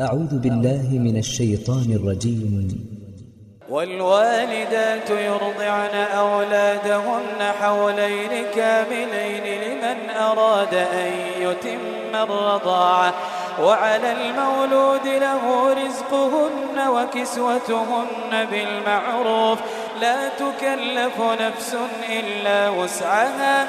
أعوذ بالله من الشيطان الرجيم. والوالدات يرضعن أولادهن حولين كاملين لمن أراد أن يتم الرضاعة. وعلى المولود له رزقهن وكسوتهن بالمعروف. لا تكلف نفس إلا وسعها.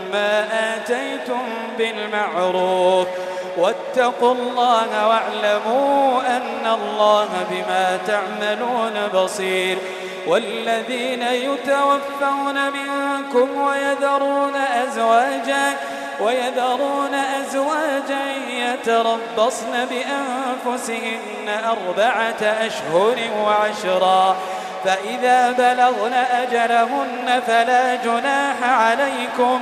ما آتيتم بالمعروف. واتقوا الله واعلموا أن الله بما تعملون بصير. والذين يتوفون منكم ويذرون أزواجا ويذرون أزواجا يتربصن بأنفسهن أربعة أشهر وعشرا. فإذا بلغن أجلهن فلا جناح عليكم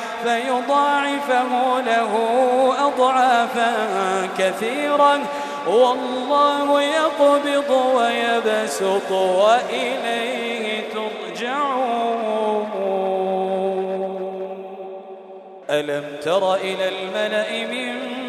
فيضاعفه له أضعافا كثيرا. والله يقبض ويبسط وإليه ترجعون. ألم تر إلى الملأ من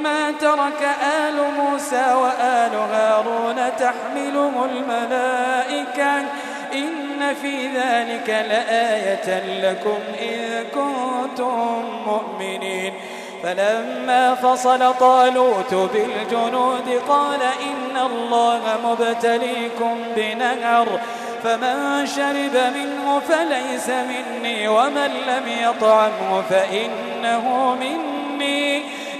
مما ترك آل موسى وآل هارون تحمله الملائكة. إن في ذلك لآية لكم إن كنتم مؤمنين. فلما فصل طالوت بالجنود قال إن الله مبتليكم بنهر فمن شرب منه فليس مني ومن لم يطعمه فإنه مني.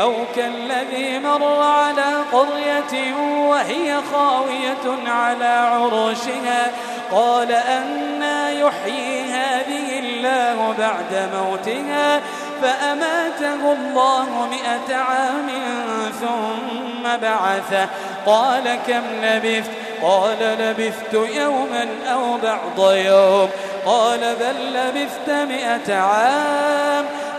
أو كالذي مر على قرية وهي خاوية على عروشها قال أنا يحيي هذه الله بعد موتها فأماته الله مئة عام ثم بعثه قال كم لبثت؟ قال لبثت يوما أو بعض يوم قال بل لبثت مئة عام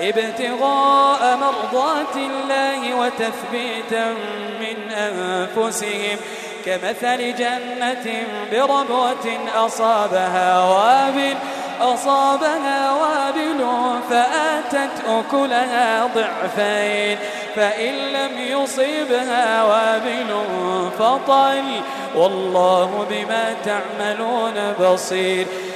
ابتغاء مرضات الله وتثبيتا من أنفسهم. كمثل جنة بربوة أصابها وابل أصابها وابل فآتت أكلها ضعفين. فإن لم يصيبها وابل فطل والله بما تعملون بصير.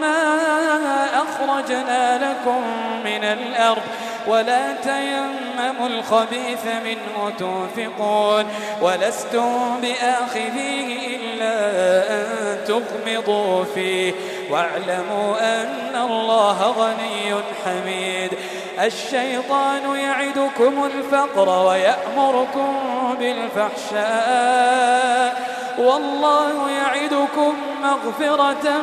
ومما أخرجنا لكم من الأرض ولا تيمموا الخبيث منه تنفقون ولستم بآخذيه إلا أن تغمضوا فيه واعلموا أن الله غني حميد الشيطان يعدكم الفقر ويأمركم بالفحشاء والله يعدكم مغفرة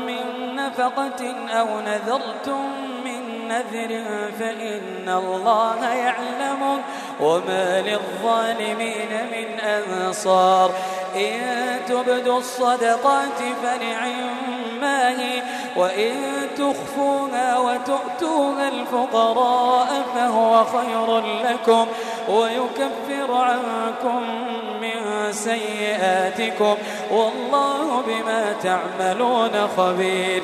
نفقة أو نذرتم من نذر فإن الله يعلم وما للظالمين من أنصار. إن تبدوا الصدقات فنعما هي وإن تخفوها وتؤتوها الفقراء فهو خير لكم ويكفر عنكم من سيئاتكم والله بما تعملون خبير.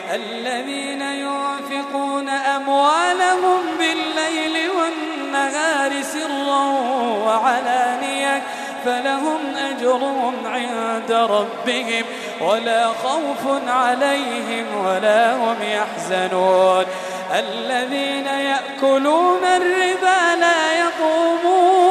الذين ينفقون أموالهم بالليل والنهار سرا وعلانية فلهم أجرهم عند ربهم ولا خوف عليهم ولا هم يحزنون. الذين يأكلون الربا لا يقومون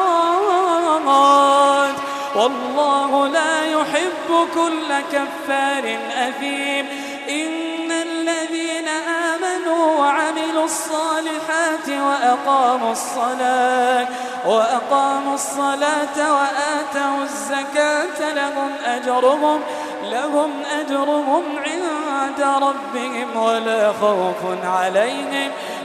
والله لا يحب كل كفار أثيم. إن الذين آمنوا وعملوا الصالحات وأقاموا الصلاة وأقاموا الصلاة وآتوا الزكاة لهم أجرهم لهم أجرهم عند ربهم ولا خوف عليهم.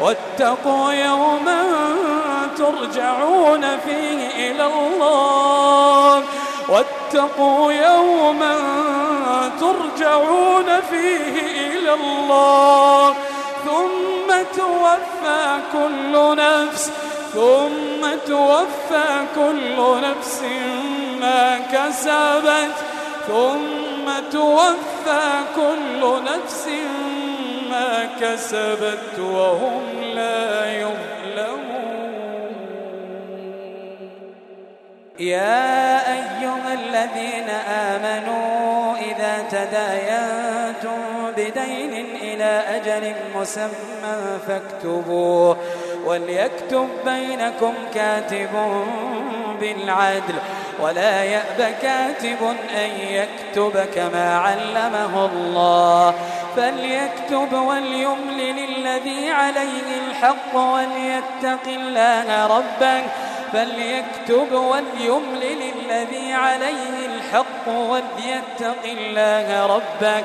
واتقوا يوما ترجعون فيه إلى الله. واتقوا يوما ترجعون فيه إلى الله. ثم توفى كل نفس ثم توفى كل نفس ما كسبت ثم توفى كل نفس ما كسبت وهم لا يظلمون. يا أيها الذين آمنوا إذا تداينتم بدين إلى أجل مسمى فاكتبوه وليكتب بينكم كاتب بالعدل ولا يأب كاتب أن يكتب كما علمه الله فليكتب وليملل الذي عليه الحق وليتق الله ربه فليكتب وليملل الذي عليه الحق وليتق الله ربه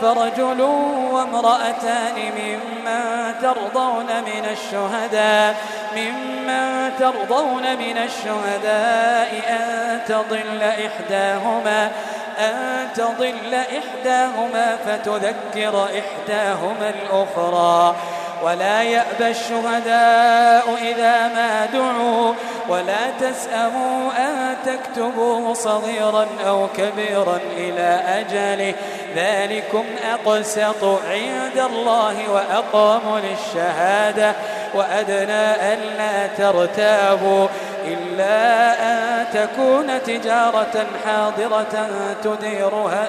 فرجل وامرأتان ممن ترضون من الشهداء ممن ترضون من الشهداء أن تضل إحداهما أن تضل إحداهما فتذكر إحداهما الأخرى. ولا يأبى الشهداء إذا ما دعوا ولا تسأموا أن تكتبوه صغيرا أو كبيرا إلى أجله. ذلكم أقسط عند الله وأقام للشهادة وأدنى ألا ترتابوا إلا أن تكون تجارة حاضرة تديرها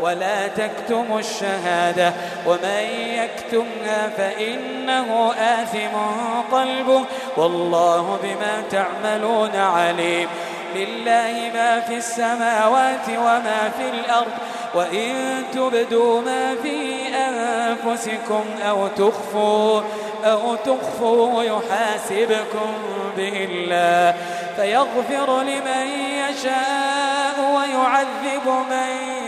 ولا تكتموا الشهادة ومن يكتمها فإنه آثم قلبه والله بما تعملون عليم. لله ما في السماوات وما في الأرض وإن تبدوا ما في أنفسكم أو تخفوا أو تخفوا يحاسبكم به الله. فيغفر لمن يشاء ويعذب من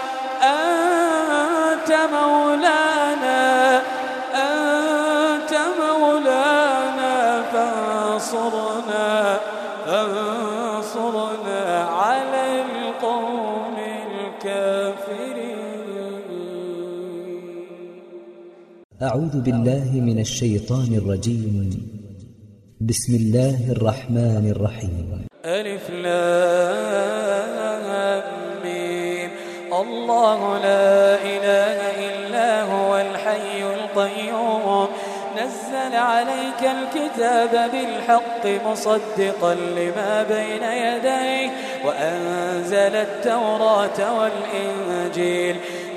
أعوذ بالله من الشيطان الرجيم. بسم الله الرحمن الرحيم. ألف لام. ميم الله لا إله إلا هو الحي القيوم. نزل عليك الكتاب بالحق مصدقا لما بين يديه. وأنزل التوراة والإنجيل.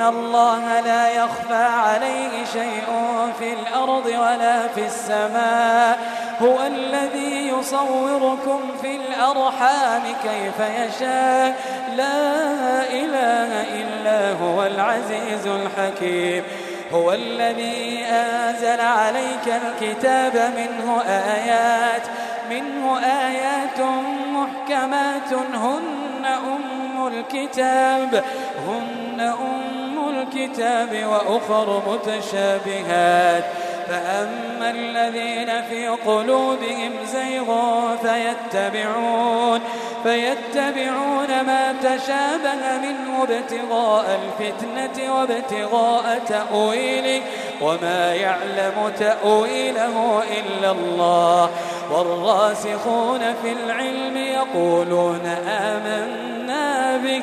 الله لا يخفى عليه شيء في الأرض ولا في السماء هو الذي يصوركم في الأرحام كيف يشاء لا إله إلا هو العزيز الحكيم هو الذي أنزل عليك الكتاب منه آيات منه آيات محكمات هن أم الكتاب هن أم الكتاب وأخر متشابهات. فأما الذين في قلوبهم زيغ فيتبعون فيتبعون ما تشابه منه ابتغاء الفتنة وابتغاء تأويله وما يعلم تأويله إلا الله. والراسخون في العلم يقولون آمنا به.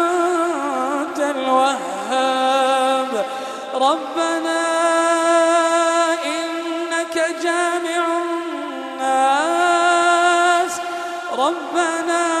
الوهاب ربنا إنك جامع الناس. ربنا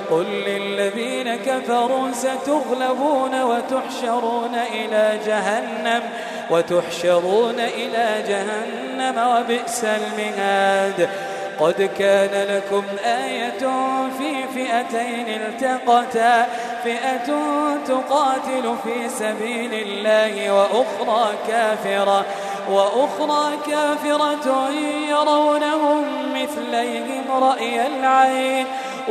قل للذين كفروا ستغلبون وتحشرون إلى جهنم وتحشرون إلى جهنم وبئس المهاد. قد كان لكم آية في فئتين التقتا فئة تقاتل في سبيل الله وأخرى كافرة وأخرى كافرة يرونهم مثليهم رأي العين.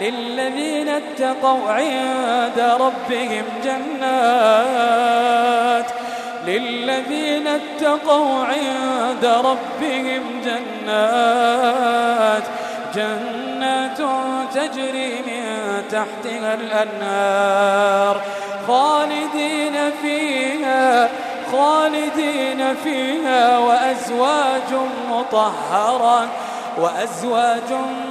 للذين اتقوا عند ربهم جنات للذين اتقوا عند ربهم جنات جنات تجري من تحتها الأنهار خالدين فيها خالدين فيها وأزواج مطهرة وأزواج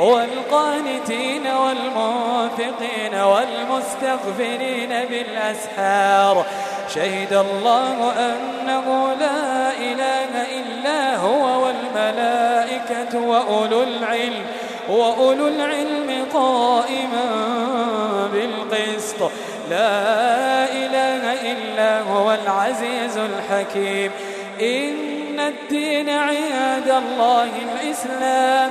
والقانتين والمنفقين والمستغفرين بالأسحار. شهد الله أنه لا إله إلا هو والملائكة وأولو العلم وأولو العلم قائما بالقسط. لا إله إلا هو العزيز الحكيم. إن الدين عند الله الإسلام.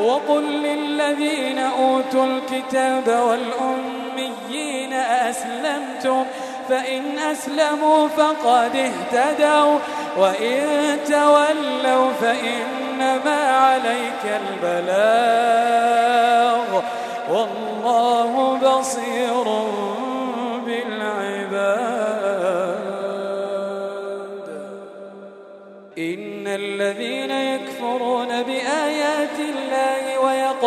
وقل للذين أوتوا الكتاب والأميين أسلمتم فإن أسلموا فقد اهتدوا وإن تولوا فإنما عليك البلاغ. والله بصير بالعباد. إن الذين يكفرون بآيات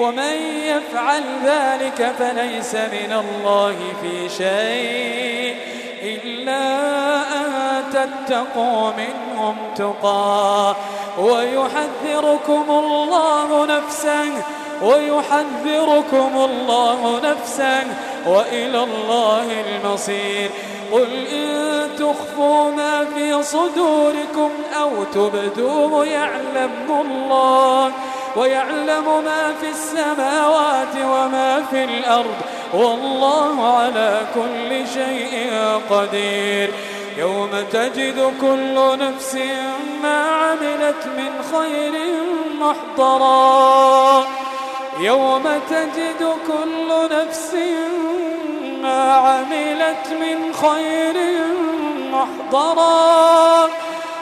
ومن يفعل ذلك فليس من الله في شيء إلا أن تتقوا منهم تقى. ويحذركم الله نفسه ويحذركم الله نفسا وإلى الله المصير. قل إن تخفوا ما في صدوركم أو تبدوه يعلم الله. ويعلم ما في السماوات وما في الأرض والله على كل شيء قدير. يوم تجد كل نفس ما عملت من خير محضرا. يوم تجد كل نفس ما عملت من خير محضرا.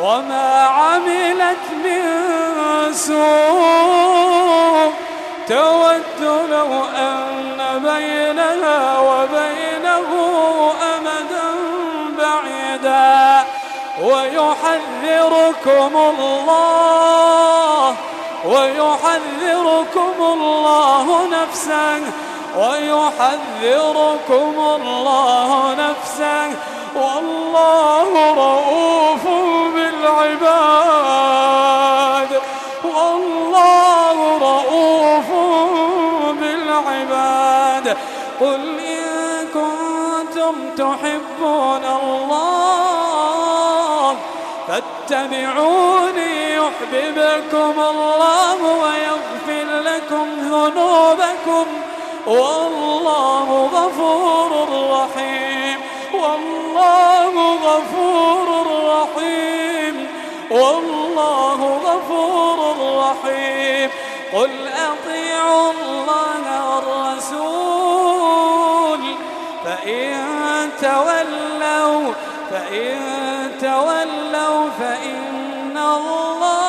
وما عملت من سوء. تود لو أن بينها وبينه أمدا بعيدا. ويحذركم الله ويحذركم الله نفسه ويحذركم الله نفسه. والله رؤوف بالعباد. والله رؤوف بالعباد. قل إن كنتم تحبون الله فاتبعوني يحببكم الله ويغفر لكم ذنوبكم. والله غفور رحيم والله غفور رحيم والله غفور رحيم. قل أطيعوا الله والرسول فإن تولوا فإن تولوا فإن الله